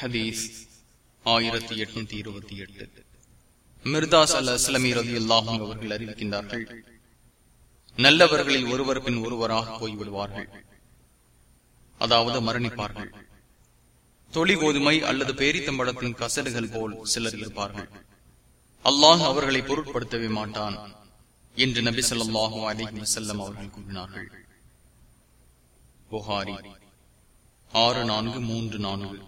ஹதீஸ் ஆயிரத்தி எட்நூத்தி இருபத்தி எட்டு. மிர்தாஸ் அல் அஸ்லமி ரதி அல்லாஹும் அவர்கள் அறிவிக்கின்றார்கள் நல்லவர்களில் ஒருவர் பின் ஒருவராக போய்விடுவார்கள் அதாவது மரணிப்பார்கள். தொழி கோதுமை அல்லது பேரித்தம்பழத்தின் கசடுகள் போல் சிலர் இருப்பார்கள். அல்லாஹ் அவர்களை பொருட்படுத்தவே மாட்டான் என்று நபி சொல்லாஹு அலிஹி செல்லம் அவர்கள் கூறினார்கள். புகாரி ஆறு நான்கு மூன்று நான்கு.